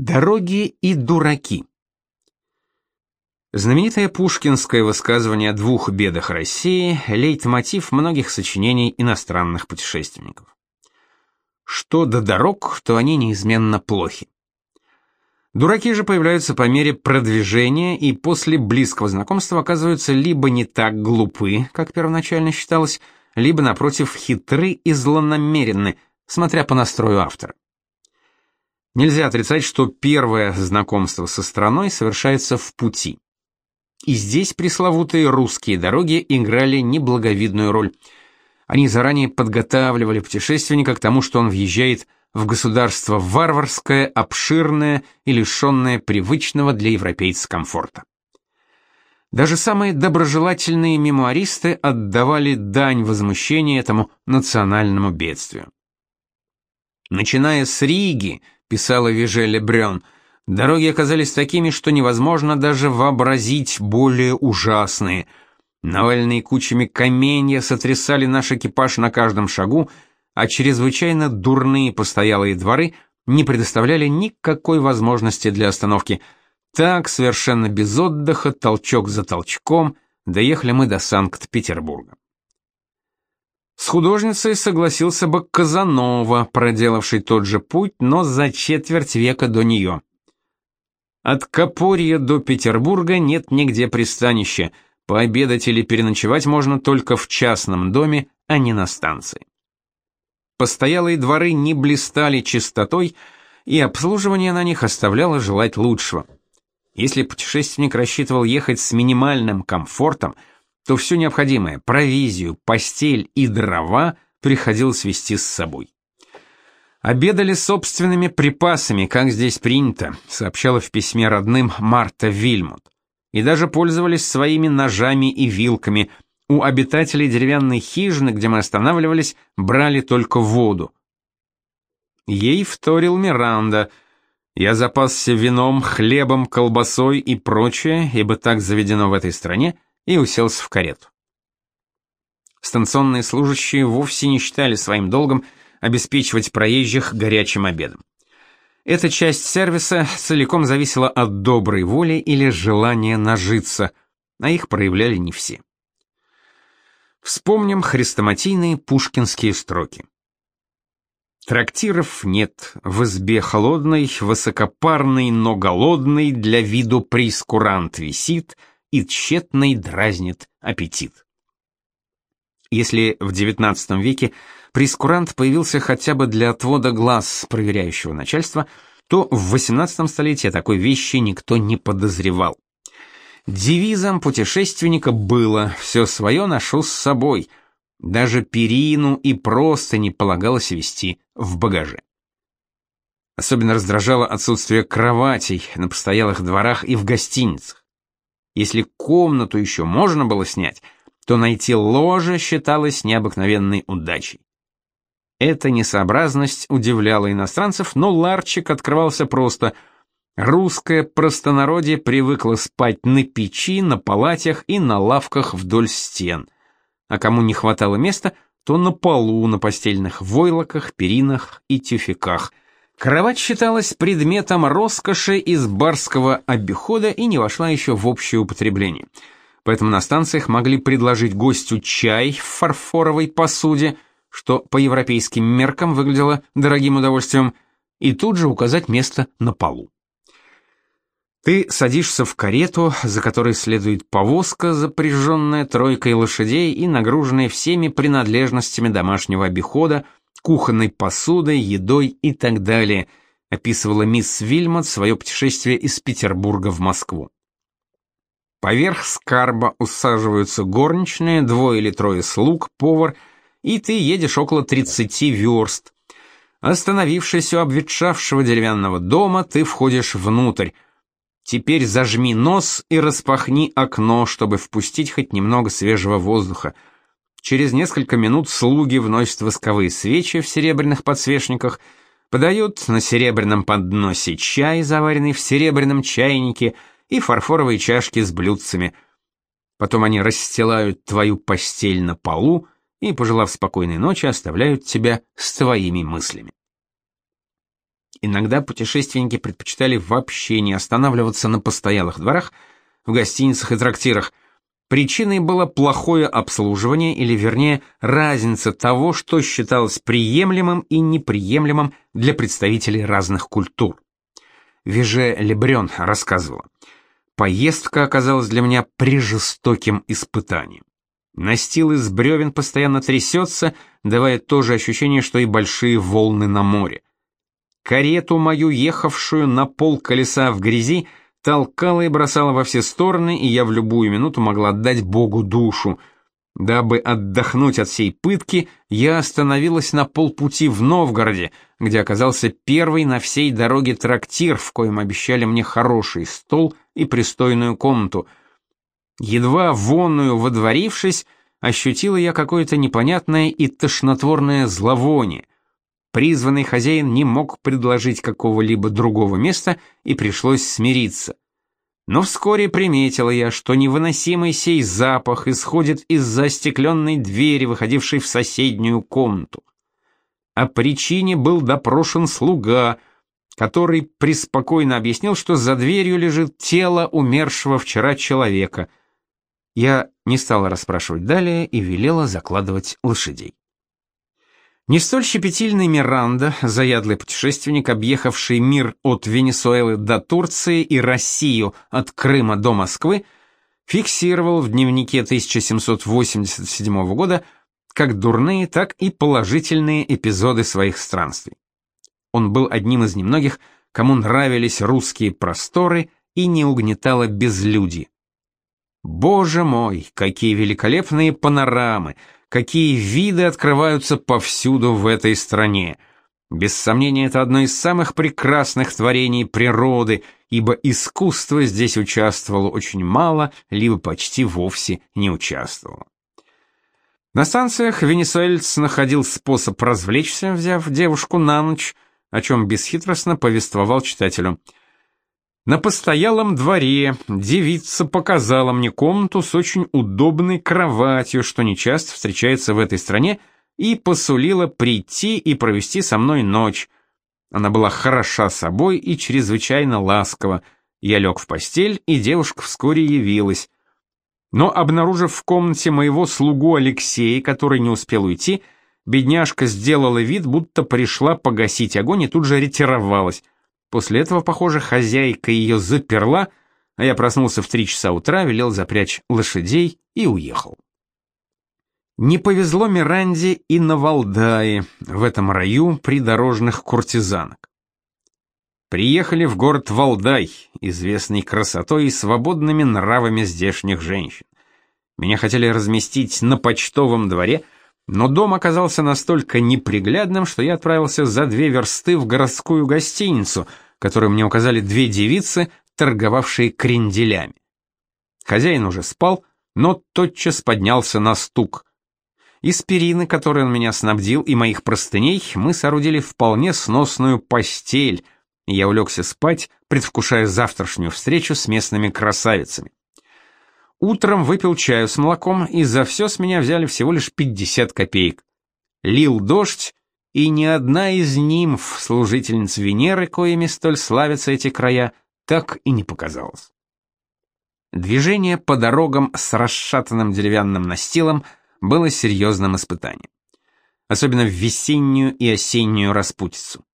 Дороги и дураки. Знаменитое пушкинское высказывание о двух бедах России – лейтмотив многих сочинений иностранных путешественников. Что до дорог, то они неизменно плохи. Дураки же появляются по мере продвижения и после близкого знакомства оказываются либо не так глупы, как первоначально считалось, либо, напротив, хитры и злонамеренны, смотря по настрою автора. Нельзя отрицать, что первое знакомство со страной совершается в пути. И здесь пресловутые русские дороги играли неблаговидную роль. Они заранее подготавливали путешественника к тому, что он въезжает в государство варварское, обширное и лишенное привычного для европейца комфорта. Даже самые доброжелательные мемуаристы отдавали дань возмущения этому национальному бедствию. Начиная с Риги, писала Вижеле Брён, дороги оказались такими, что невозможно даже вообразить более ужасные. Навальные кучами каменья сотрясали наш экипаж на каждом шагу, а чрезвычайно дурные постоялые дворы не предоставляли никакой возможности для остановки. Так, совершенно без отдыха, толчок за толчком, доехали мы до Санкт-Петербурга. С художницей согласился бы Казанова, проделавший тот же путь, но за четверть века до нее. От Копорья до Петербурга нет нигде пристанища, пообедать или переночевать можно только в частном доме, а не на станции. Постоялые дворы не блистали чистотой, и обслуживание на них оставляло желать лучшего. Если путешественник рассчитывал ехать с минимальным комфортом – то все необходимое, провизию, постель и дрова приходилось вести с собой. Обедали собственными припасами, как здесь принято, сообщала в письме родным Марта Вильмут. И даже пользовались своими ножами и вилками. У обитателей деревянной хижины, где мы останавливались, брали только воду. Ей вторил Миранда. Я запасся вином, хлебом, колбасой и прочее, ибо так заведено в этой стране, и уселся в карету. Станционные служащие вовсе не считали своим долгом обеспечивать проезжих горячим обедом. Эта часть сервиса целиком зависела от доброй воли или желания нажиться, а их проявляли не все. Вспомним хрестоматийные пушкинские строки. Трактиров нет, в избе холодной, высокопарный, но голодный, для виду прискурант висит — и тщетный дразнит аппетит. Если в XIX веке прескурант появился хотя бы для отвода глаз проверяющего начальства, то в XVIII столетии такой вещи никто не подозревал. Девизом путешественника было «все свое ношу с собой», даже перину и просто не полагалось вести в багаже. Особенно раздражало отсутствие кроватей на постоялых дворах и в гостиницах. Если комнату еще можно было снять, то найти ложе считалось необыкновенной удачей. Эта несообразность удивляла иностранцев, но ларчик открывался просто. Русское простонародье привыкло спать на печи, на палатях и на лавках вдоль стен. А кому не хватало места, то на полу, на постельных войлоках, перинах и тюфяках – Кровать считалась предметом роскоши из барского обихода и не вошла еще в общее употребление. Поэтому на станциях могли предложить гостю чай в фарфоровой посуде, что по европейским меркам выглядело дорогим удовольствием, и тут же указать место на полу. Ты садишься в карету, за которой следует повозка, запряженная тройкой лошадей и нагруженная всеми принадлежностями домашнего обихода, кухонной посудой, едой и так далее, описывала мисс Вильмот свое путешествие из Петербурга в Москву. Поверх скарба усаживаются горничные, двое или трое слуг, повар, и ты едешь около 30 верст. Остановившись у обветшавшего деревянного дома, ты входишь внутрь. Теперь зажми нос и распахни окно, чтобы впустить хоть немного свежего воздуха. Через несколько минут слуги вносят восковые свечи в серебряных подсвечниках, подают на серебряном подносе чай, заваренный в серебряном чайнике, и фарфоровые чашки с блюдцами. Потом они расстилают твою постель на полу и, пожелав спокойной ночи, оставляют тебя с твоими мыслями. Иногда путешественники предпочитали вообще не останавливаться на постоялых дворах, в гостиницах и трактирах. Причиной было плохое обслуживание, или вернее, разница того, что считалось приемлемым и неприемлемым для представителей разных культур. Виже Лебрен рассказывала. Поездка оказалась для меня прижестоким испытанием. Настил из бревен постоянно трясется, давая то же ощущение, что и большие волны на море. Карету мою, ехавшую на пол колеса в грязи, толкала и бросала во все стороны, и я в любую минуту могла отдать Богу душу. Дабы отдохнуть от всей пытки, я остановилась на полпути в Новгороде, где оказался первый на всей дороге трактир, в коем обещали мне хороший стол и пристойную комнату. Едва вонную водворившись, ощутила я какое-то непонятное и тошнотворное зловоние. Призванный хозяин не мог предложить какого-либо другого места, и пришлось смириться. Но вскоре приметила я, что невыносимый сей запах исходит из застекленной двери, выходившей в соседнюю комнату. О причине был допрошен слуга, который преспокойно объяснил, что за дверью лежит тело умершего вчера человека. Я не стала расспрашивать далее и велела закладывать лошадей. Не столь щепетильный Миранда, заядлый путешественник, объехавший мир от Венесуэлы до Турции и Россию от Крыма до Москвы, фиксировал в дневнике 1787 года как дурные, так и положительные эпизоды своих странствий. Он был одним из немногих, кому нравились русские просторы и не угнетало безлюдье. Боже мой, какие великолепные панорамы! Какие виды открываются повсюду в этой стране. Без сомнения, это одно из самых прекрасных творений природы, ибо искусство здесь участвовало очень мало, либо почти вовсе не участвовало. На станциях венесуэльц находил способ развлечься, взяв девушку на ночь, о чем бесхитростно повествовал читателю – на постоялом дворе девица показала мне комнату с очень удобной кроватью, что нечасто встречается в этой стране, и посулила прийти и провести со мной ночь. Она была хороша собой и чрезвычайно ласкова. Я лег в постель, и девушка вскоре явилась. Но, обнаружив в комнате моего слугу Алексея, который не успел уйти, бедняжка сделала вид, будто пришла погасить огонь и тут же ретировалась. После этого, похоже, хозяйка ее заперла, а я проснулся в три часа утра, велел запрячь лошадей и уехал. Не повезло Миранде и на Валдае, в этом раю придорожных куртизанок. Приехали в город Валдай, известный красотой и свободными нравами здешних женщин. Меня хотели разместить на почтовом дворе — но дом оказался настолько неприглядным, что я отправился за две версты в городскую гостиницу, которую мне указали две девицы, торговавшие кренделями. Хозяин уже спал, но тотчас поднялся на стук. Из перины, которой он меня снабдил, и моих простыней мы соорудили вполне сносную постель, и я улегся спать, предвкушая завтрашнюю встречу с местными красавицами. Утром выпил чаю с молоком, и за все с меня взяли всего лишь 50 копеек. Лил дождь, и ни одна из нимф, служительниц Венеры, коими столь славятся эти края, так и не показалась. Движение по дорогам с расшатанным деревянным настилом было серьезным испытанием. Особенно в весеннюю и осеннюю распутицу.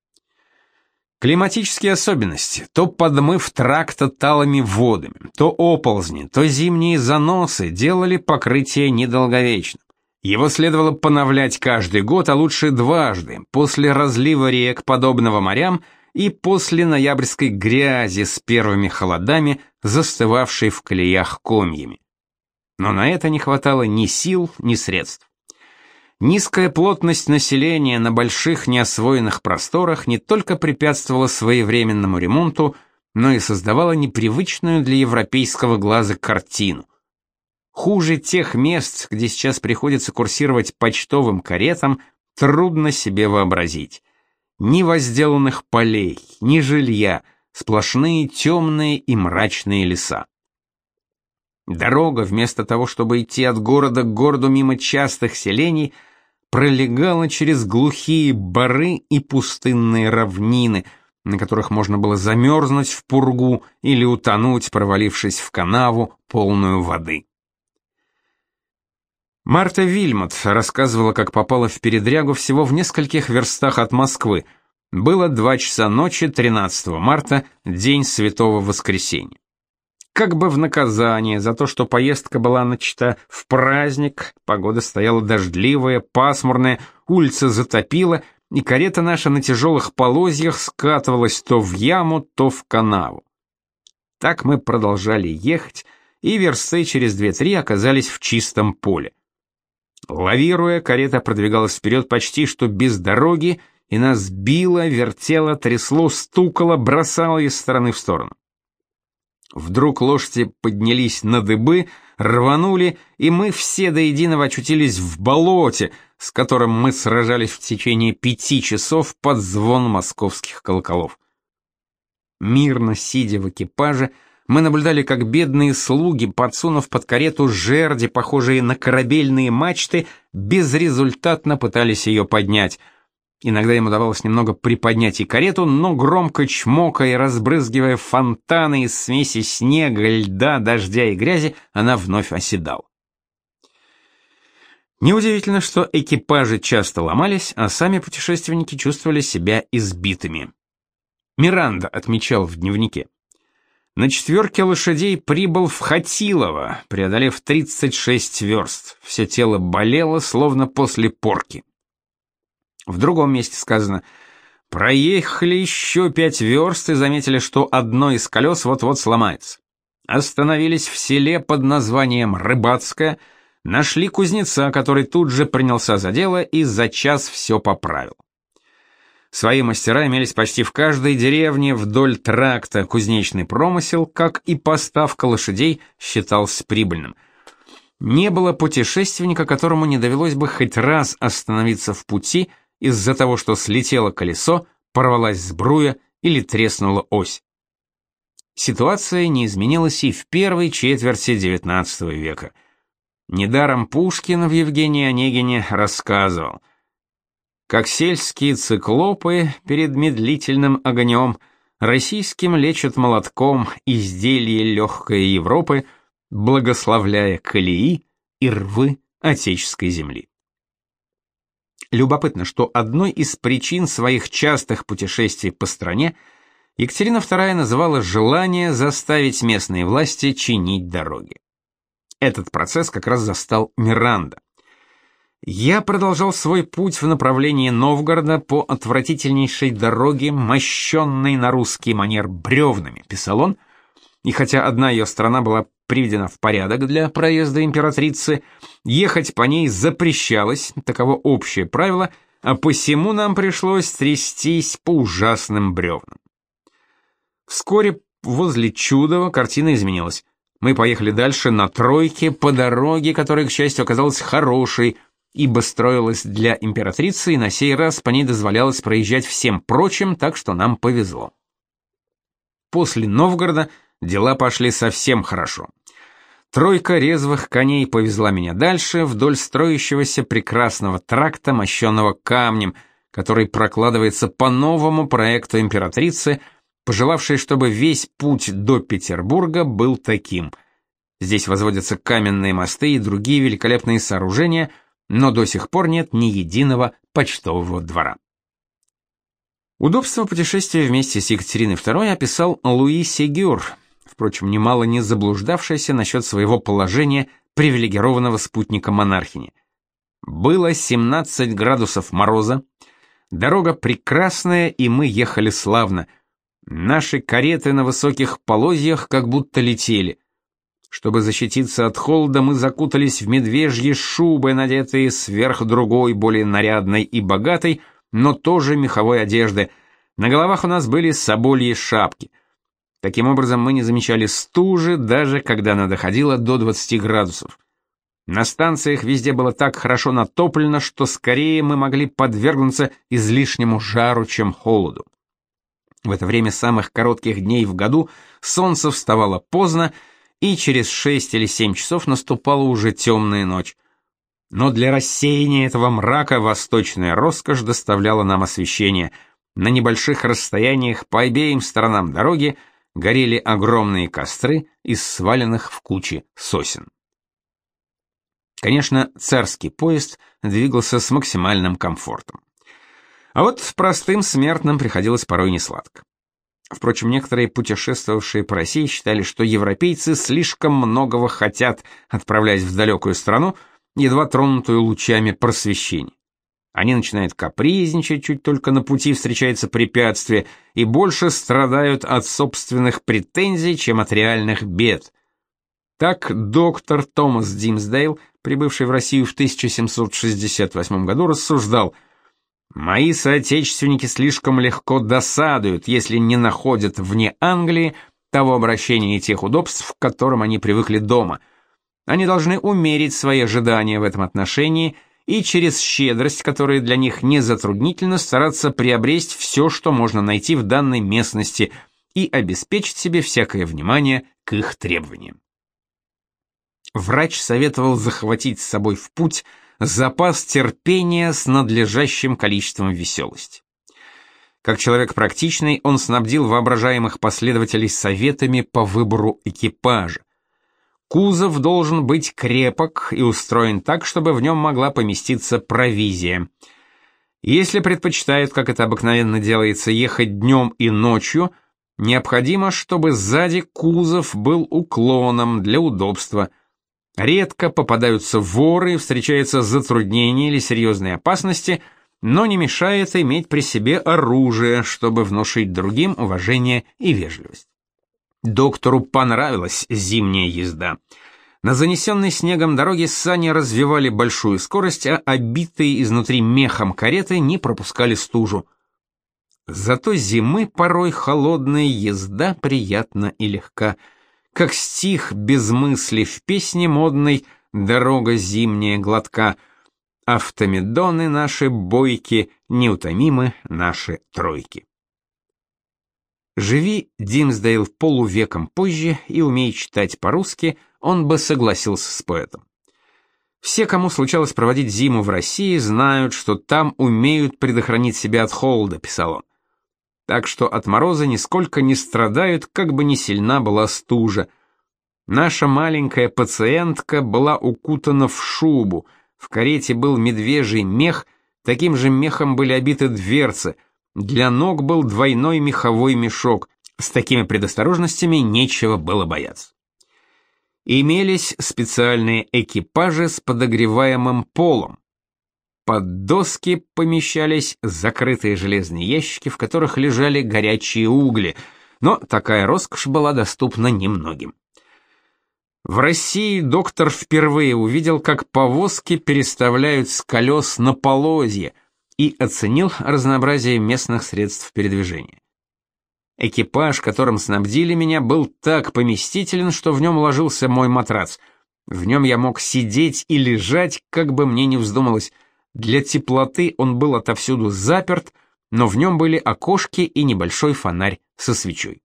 Климатические особенности, то подмыв тракта талыми водами, то оползни, то зимние заносы делали покрытие недолговечным. Его следовало поновлять каждый год, а лучше дважды, после разлива рек, подобного морям, и после ноябрьской грязи с первыми холодами, застывавшей в колеях комьями. Но на это не хватало ни сил, ни средств. Низкая плотность населения на больших неосвоенных просторах не только препятствовала своевременному ремонту, но и создавала непривычную для европейского глаза картину. Хуже тех мест, где сейчас приходится курсировать почтовым каретам, трудно себе вообразить. Ни возделанных полей, ни жилья, сплошные темные и мрачные леса. Дорога, вместо того, чтобы идти от города к городу мимо частых селений, пролегала через глухие бары и пустынные равнины, на которых можно было замерзнуть в пургу или утонуть, провалившись в канаву, полную воды. Марта Вильмот рассказывала, как попала в передрягу всего в нескольких верстах от Москвы. Было два часа ночи 13 марта, день Святого Воскресенья. Как бы в наказание за то, что поездка была начата в праздник, погода стояла дождливая, пасмурная, улица затопила, и карета наша на тяжелых полозьях скатывалась то в яму, то в канаву. Так мы продолжали ехать, и версты через две-три оказались в чистом поле. Лавируя, карета продвигалась вперед почти что без дороги, и нас било, вертело, трясло, стукало, бросало из стороны в сторону. Вдруг лошади поднялись на дыбы, рванули, и мы все до единого очутились в болоте, с которым мы сражались в течение пяти часов под звон московских колоколов. Мирно сидя в экипаже, мы наблюдали, как бедные слуги, подсунув под карету жерди, похожие на корабельные мачты, безрезультатно пытались ее поднять — Иногда им удавалось немного приподнять и карету, но громко чмокая и разбрызгивая фонтаны из смеси снега, льда, дождя и грязи, она вновь оседала. Неудивительно, что экипажи часто ломались, а сами путешественники чувствовали себя избитыми. Миранда отмечал в дневнике. На четверке лошадей прибыл в Хатилово, преодолев 36 верст. Все тело болело, словно после порки. В другом месте сказано «Проехали еще пять верст и заметили, что одно из колес вот-вот сломается. Остановились в селе под названием Рыбацкое, нашли кузнеца, который тут же принялся за дело и за час все поправил. Свои мастера имелись почти в каждой деревне вдоль тракта. Кузнечный промысел, как и поставка лошадей, считался прибыльным. Не было путешественника, которому не довелось бы хоть раз остановиться в пути – из-за того, что слетело колесо, порвалась сбруя или треснула ось. Ситуация не изменилась и в первой четверти XIX века. Недаром Пушкин в Евгении Онегине рассказывал, как сельские циклопы перед медлительным огнем российским лечат молотком изделие легкой Европы, благословляя колеи и рвы отеческой земли. Любопытно, что одной из причин своих частых путешествий по стране Екатерина II называла желание заставить местные власти чинить дороги. Этот процесс как раз застал Миранда. Я продолжал свой путь в направлении Новгорода по отвратительнейшей дороге, мощенной на русский манер бревнами, писал он, и хотя одна ее сторона была приведена в порядок для проезда императрицы, ехать по ней запрещалось, таково общее правило, а посему нам пришлось трястись по ужасным бревнам. Вскоре возле Чудова картина изменилась. Мы поехали дальше на тройке по дороге, которая, к счастью, оказалась хорошей, ибо строилась для императрицы, и на сей раз по ней дозволялось проезжать всем прочим, так что нам повезло. После Новгорода дела пошли совсем хорошо. Тройка резвых коней повезла меня дальше вдоль строящегося прекрасного тракта, мощенного камнем, который прокладывается по новому проекту императрицы, пожелавшей, чтобы весь путь до Петербурга был таким. Здесь возводятся каменные мосты и другие великолепные сооружения, но до сих пор нет ни единого почтового двора. Удобство путешествия вместе с Екатериной II описал Луи Сегюр, впрочем, немало не заблуждавшаяся насчет своего положения привилегированного спутника монархини. Было 17 градусов мороза, дорога прекрасная, и мы ехали славно. Наши кареты на высоких полозьях как будто летели. Чтобы защититься от холода, мы закутались в медвежьи шубы, надетые сверх другой, более нарядной и богатой, но тоже меховой одежды. На головах у нас были собольи шапки — Таким образом, мы не замечали стужи, даже когда она доходила до 20 градусов. На станциях везде было так хорошо натоплено, что скорее мы могли подвергнуться излишнему жару, чем холоду. В это время самых коротких дней в году солнце вставало поздно, и через 6 или 7 часов наступала уже темная ночь. Но для рассеяния этого мрака восточная роскошь доставляла нам освещение — На небольших расстояниях по обеим сторонам дороги горели огромные костры из сваленных в кучи сосен. Конечно, царский поезд двигался с максимальным комфортом. А вот простым смертным приходилось порой несладко. Впрочем, некоторые путешествовавшие по России считали, что европейцы слишком многого хотят, отправляясь в далекую страну, едва тронутую лучами просвещения. Они начинают капризничать, чуть только на пути встречается препятствие, и больше страдают от собственных претензий, чем от реальных бед. Так доктор Томас Димсдейл, прибывший в Россию в 1768 году, рассуждал – Мои соотечественники слишком легко досадуют, если не находят вне Англии того обращения и тех удобств, к которым они привыкли дома. Они должны умерить свои ожидания в этом отношении и через щедрость, которая для них не затруднительна, стараться приобрести все, что можно найти в данной местности и обеспечить себе всякое внимание к их требованиям. Врач советовал захватить с собой в путь – запас терпения с надлежащим количеством веселости. Как человек практичный, он снабдил воображаемых последователей советами по выбору экипажа. Кузов должен быть крепок и устроен так, чтобы в нем могла поместиться провизия. Если предпочитают, как это обыкновенно делается, ехать днем и ночью, необходимо, чтобы сзади кузов был уклоном для удобства – Редко попадаются воры, встречаются затруднения или серьезные опасности, но не мешает иметь при себе оружие, чтобы внушить другим уважение и вежливость. Доктору понравилась зимняя езда. На занесенной снегом дороге сани развивали большую скорость, а обитые изнутри мехом кареты не пропускали стужу. Зато зимы порой холодная езда приятна и легка — как стих без мысли в песне модной «Дорога зимняя гладка», автомедоны наши бойки, неутомимы наши тройки. Живи Димсдейл полувеком позже и умей читать по-русски, он бы согласился с поэтом. Все, кому случалось проводить зиму в России, знают, что там умеют предохранить себя от холода, писал он так что от мороза нисколько не страдают, как бы ни сильна была стужа. Наша маленькая пациентка была укутана в шубу, в карете был медвежий мех, таким же мехом были обиты дверцы, для ног был двойной меховой мешок, с такими предосторожностями нечего было бояться. Имелись специальные экипажи с подогреваемым полом, под доски помещались закрытые железные ящики, в которых лежали горячие угли, но такая роскошь была доступна немногим. В России доктор впервые увидел, как повозки переставляют с колес на полозья и оценил разнообразие местных средств передвижения. Экипаж, которым снабдили меня, был так поместителен, что в нем ложился мой матрац. В нем я мог сидеть и лежать, как бы мне ни вздумалось. Для теплоты он был отовсюду заперт, но в нем были окошки и небольшой фонарь со свечой.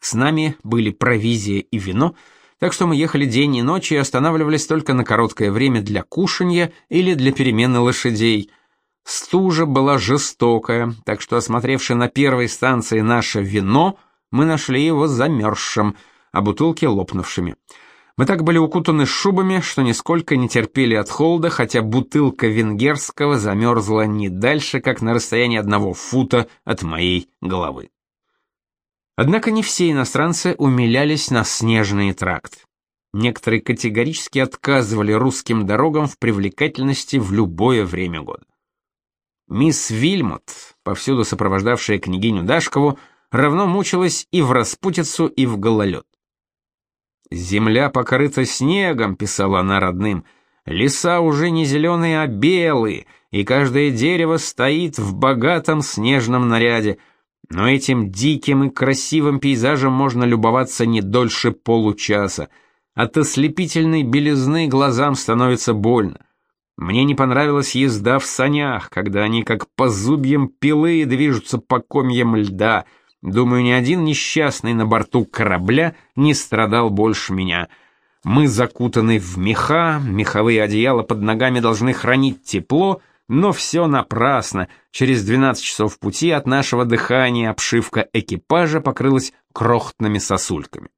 С нами были провизия и вино, так что мы ехали день и ночь и останавливались только на короткое время для кушанья или для перемены лошадей. Стужа была жестокая, так что, осмотревши на первой станции наше вино, мы нашли его замерзшим, а бутылки лопнувшими. Мы так были укутаны шубами, что нисколько не терпели от холода, хотя бутылка венгерского замерзла не дальше, как на расстоянии одного фута от моей головы. Однако не все иностранцы умилялись на снежный тракт. Некоторые категорически отказывали русским дорогам в привлекательности в любое время года. Мисс Вильмот, повсюду сопровождавшая княгиню Дашкову, равно мучилась и в распутицу, и в гололед. «Земля покрыта снегом», — писала она родным, — «леса уже не зеленые, а белые, и каждое дерево стоит в богатом снежном наряде, но этим диким и красивым пейзажем можно любоваться не дольше получаса. От ослепительной белизны глазам становится больно. Мне не понравилась езда в санях, когда они как по зубьям пилы движутся по комьям льда — Думаю, ни один несчастный на борту корабля не страдал больше меня. Мы закутаны в меха, меховые одеяла под ногами должны хранить тепло, но все напрасно. Через 12 часов пути от нашего дыхания обшивка экипажа покрылась крохотными сосульками.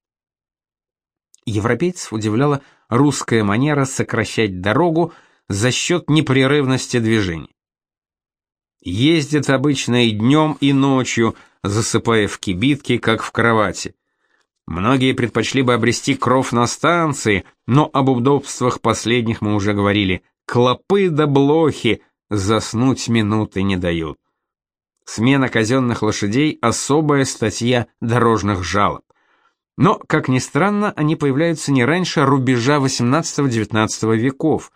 Европейцев удивляла русская манера сокращать дорогу за счет непрерывности движений. Ездят обычно и днем, и ночью, засыпая в кибитке, как в кровати. Многие предпочли бы обрести кров на станции, но об удобствах последних мы уже говорили. Клопы да блохи заснуть минуты не дают. Смена казенных лошадей — особая статья дорожных жалоб. Но, как ни странно, они появляются не раньше рубежа XVIII-XIX веков.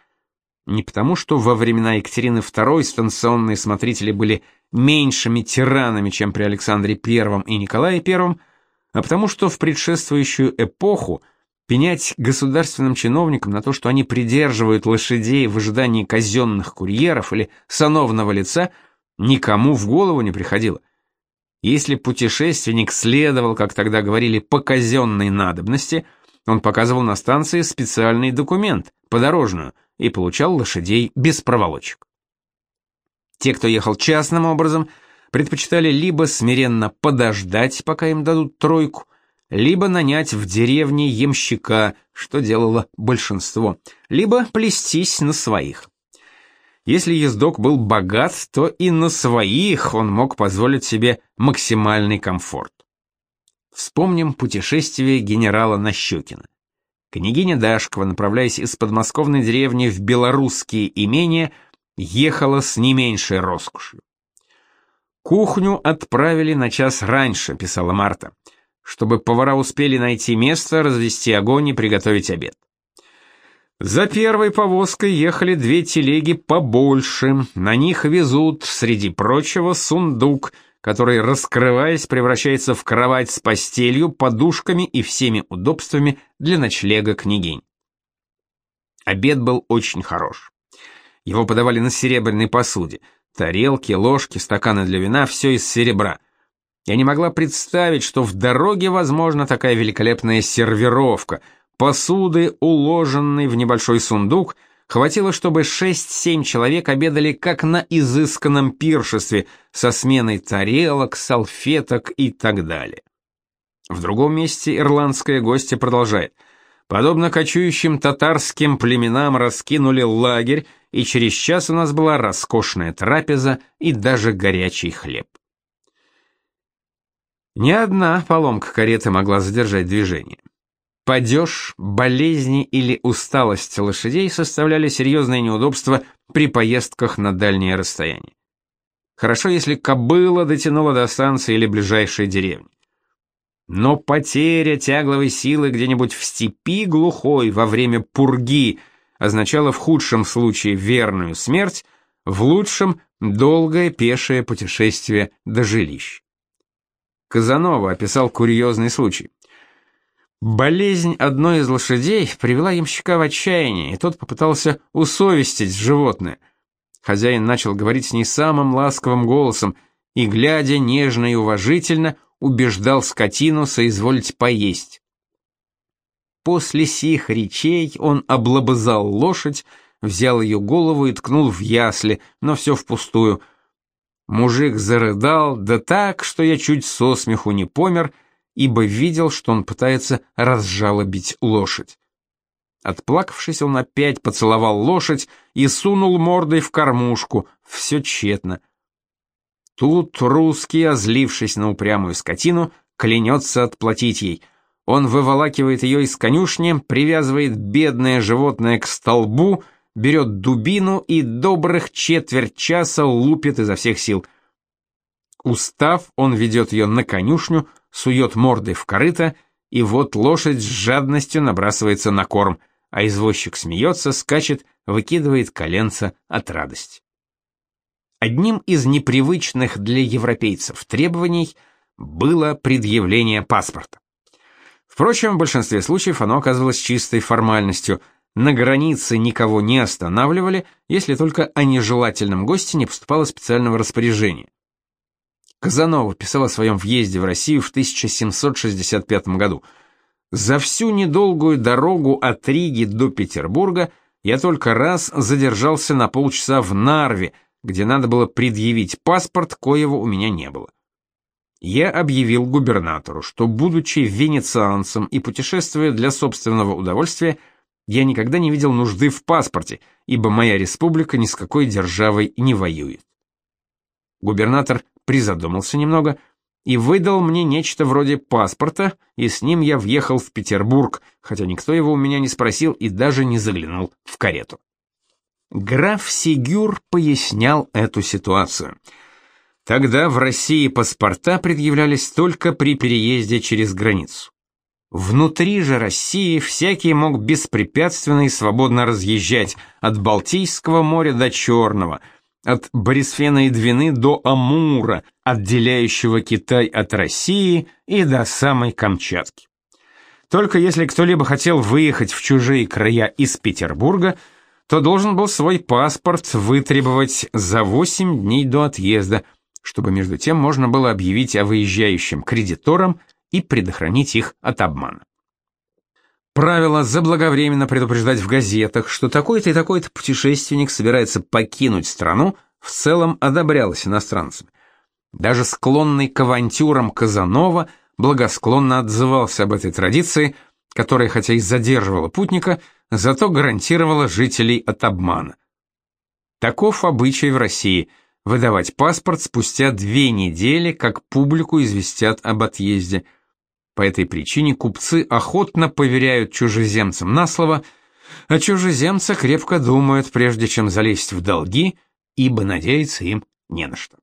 Не потому, что во времена Екатерины II станционные смотрители были меньшими тиранами, чем при Александре I и Николае I, а потому что в предшествующую эпоху пенять государственным чиновникам на то, что они придерживают лошадей в ожидании казенных курьеров или сановного лица, никому в голову не приходило. Если путешественник следовал, как тогда говорили, по казенной надобности, он показывал на станции специальный документ, подорожную, и получал лошадей без проволочек. Те, кто ехал частным образом, предпочитали либо смиренно подождать, пока им дадут тройку, либо нанять в деревне ямщика, что делало большинство, либо плестись на своих. Если ездок был богат, то и на своих он мог позволить себе максимальный комфорт. Вспомним путешествие генерала Нащекина. Княгиня Дашкова, направляясь из подмосковной деревни в белорусские имения, ехала с не меньшей роскошью. Кухню отправили на час раньше, писала Марта, чтобы повара успели найти место, развести огонь и приготовить обед. За первой повозкой ехали две телеги побольше. На них везут, среди прочего, сундук, который, раскрываясь, превращается в кровать с постелью, подушками и всеми удобствами для ночлега княгинь. Обед был очень хорош. Его подавали на серебряной посуде. Тарелки, ложки, стаканы для вина — все из серебра. Я не могла представить, что в дороге возможна такая великолепная сервировка. Посуды, уложенной в небольшой сундук, хватило, чтобы 6-7 человек обедали как на изысканном пиршестве, со сменой тарелок, салфеток и так далее. В другом месте ирландская гостья продолжает. Подобно кочующим татарским племенам раскинули лагерь и через час у нас была роскошная трапеза и даже горячий хлеб. Ни одна поломка кареты могла задержать движение. Падеж, болезни или усталость лошадей составляли серьезные неудобства при поездках на дальние расстояния. Хорошо, если кобыла дотянула до станции или ближайшей деревни. Но потеря тягловой силы где-нибудь в степи глухой во время пурги – означало в худшем случае верную смерть, в лучшем – долгое пешее путешествие до жилищ. Казанова описал курьезный случай. Болезнь одной из лошадей привела ямщика в отчаяние, и тот попытался усовестить животное. Хозяин начал говорить с ней самым ласковым голосом и, глядя нежно и уважительно, убеждал скотину соизволить поесть. После сих речей он облобызал лошадь, взял ее голову и ткнул в ясли, но все впустую. Мужик зарыдал, да так, что я чуть со смеху не помер, ибо видел, что он пытается разжалобить лошадь. Отплакавшись, он опять поцеловал лошадь и сунул мордой в кормушку, все тщетно. Тут русский, озлившись на упрямую скотину, клянется отплатить ей — он выволакивает ее из конюшни, привязывает бедное животное к столбу, берет дубину и добрых четверть часа лупит изо всех сил. Устав, он ведет ее на конюшню, сует мордой в корыто, и вот лошадь с жадностью набрасывается на корм, а извозчик смеется, скачет, выкидывает коленца от радости. Одним из непривычных для европейцев требований было предъявление паспорта. Впрочем, в большинстве случаев оно оказывалось чистой формальностью. На границе никого не останавливали, если только о нежелательном госте не поступало специального распоряжения. Казанова писал о своем въезде в Россию в 1765 году. «За всю недолгую дорогу от Риги до Петербурга я только раз задержался на полчаса в Нарве, где надо было предъявить паспорт, коего у меня не было. Я объявил губернатору, что, будучи венецианцем и путешествуя для собственного удовольствия, я никогда не видел нужды в паспорте, ибо моя республика ни с какой державой не воюет. Губернатор призадумался немного и выдал мне нечто вроде паспорта, и с ним я въехал в Петербург, хотя никто его у меня не спросил и даже не заглянул в карету. Граф Сигюр пояснял эту ситуацию. Тогда в России паспорта предъявлялись только при переезде через границу. Внутри же России всякий мог беспрепятственно и свободно разъезжать от Балтийского моря до Черного, от Борисфена и Двины до Амура, отделяющего Китай от России и до самой Камчатки. Только если кто-либо хотел выехать в чужие края из Петербурга – то должен был свой паспорт вытребовать за 8 дней до отъезда, чтобы между тем можно было объявить о выезжающем кредиторам и предохранить их от обмана. Правило заблаговременно предупреждать в газетах, что такой-то и такой-то путешественник собирается покинуть страну, в целом одобрялось иностранцами. Даже склонный к авантюрам Казанова благосклонно отзывался об этой традиции, которая хотя и задерживала путника, зато гарантировала жителей от обмана. Таков обычай в России – выдавать паспорт спустя две недели, как публику известят об отъезде. По этой причине купцы охотно поверяют чужеземцам на слово, а чужеземцы крепко думают, прежде чем залезть в долги, ибо надеяться им не на что.